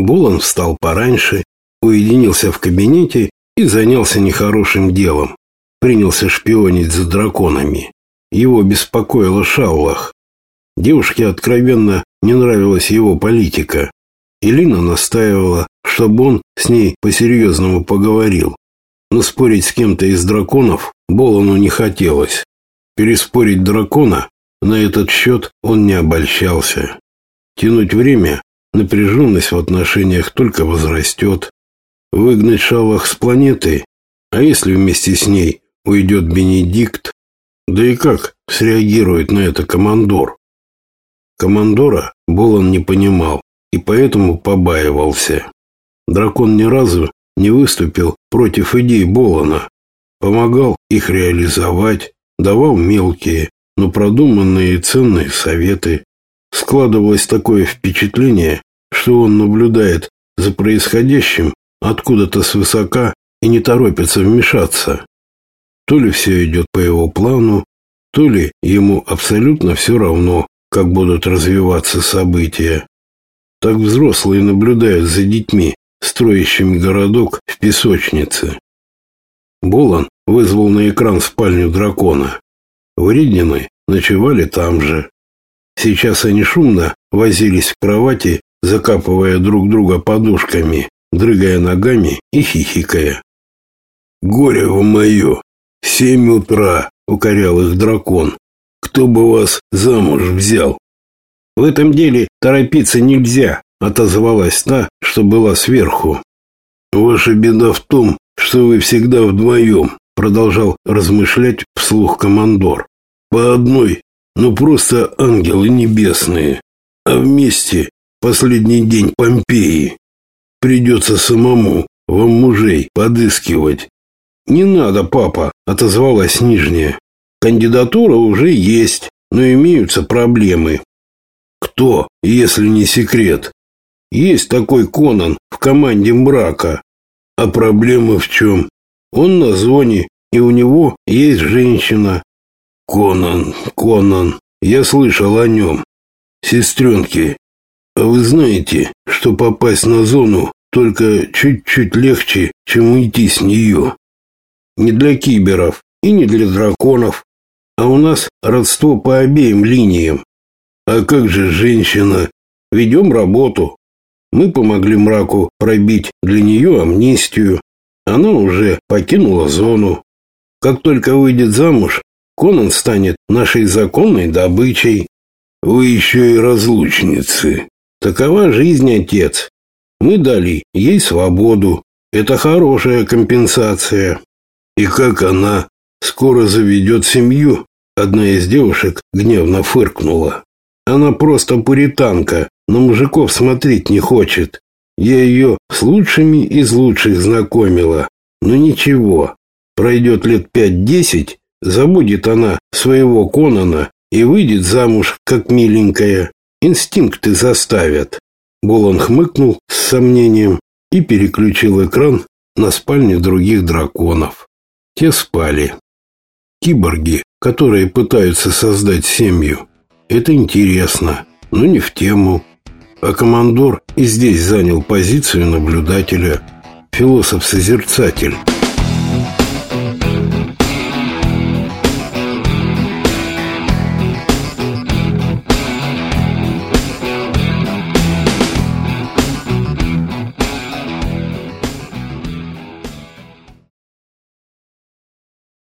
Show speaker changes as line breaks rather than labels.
Булан встал пораньше, уединился в кабинете и занялся нехорошим делом. Принялся шпионить за драконами. Его беспокоила Шаулах. Девушке откровенно не нравилась его политика. Илина настаивала, чтобы он с ней по-серьезному поговорил. Но спорить с кем-то из драконов Болону не хотелось. Переспорить дракона на этот счет он не обольщался. Тянуть время, напряженность в отношениях только возрастет. Выгнать Шалах с планеты, а если вместе с ней уйдет Бенедикт? Да и как среагирует на это командор? Командора Болон не понимал и поэтому побаивался. Дракон ни разу не выступил против идей Болона, помогал их реализовать, давал мелкие, но продуманные и ценные советы. Складывалось такое впечатление, что он наблюдает за происходящим откуда-то свысока и не торопится вмешаться. То ли все идет по его плану, то ли ему абсолютно все равно, как будут развиваться события. Так взрослые наблюдают за детьми, строящими городок в песочнице. Болан вызвал на экран спальню дракона. Вредины ночевали там же. Сейчас они шумно возились в кровати, закапывая друг друга подушками, дрыгая ногами и хихикая. «Горе вы мое! Семь утра!» — укорял их дракон. «Кто бы вас замуж взял?» «В этом деле торопиться нельзя», — отозвалась та, что была сверху. «Ваша беда в том, что вы всегда вдвоем», — продолжал размышлять вслух командор. «По одной, ну просто ангелы небесные, а вместе последний день Помпеи. Придется самому вам мужей подыскивать». «Не надо, папа», — отозвалась нижняя. «Кандидатура уже есть, но имеются проблемы». «Кто, если не секрет?» «Есть такой Конан в команде мрака. А проблема в чем? Он на зоне, и у него есть женщина. Конан, Конан, я слышал о нем. Сестренки, а вы знаете, что попасть на зону только чуть-чуть легче, чем уйти с нее? Не для киберов и не для драконов, а у нас родство по обеим линиям. А как же женщина? Ведем работу. Мы помогли мраку пробить для нее амнистию. Она уже покинула зону. Как только выйдет замуж, Конан станет нашей законной добычей. Вы еще и разлучницы. Такова жизнь, отец. Мы дали ей свободу. Это хорошая компенсация. И как она скоро заведет семью? Одна из девушек гневно фыркнула. Она просто пуританка, на мужиков смотреть не хочет. Я ее с лучшими из лучших знакомила. Но ничего, пройдет лет пять-десять, забудет она своего Конана и выйдет замуж, как миленькая. Инстинкты заставят. Болон хмыкнул с сомнением и переключил экран на спальню других драконов. Те спали. Киборги, которые пытаются создать семью. Это интересно, но не в тему. А командор и здесь занял позицию наблюдателя, философ-созерцатель.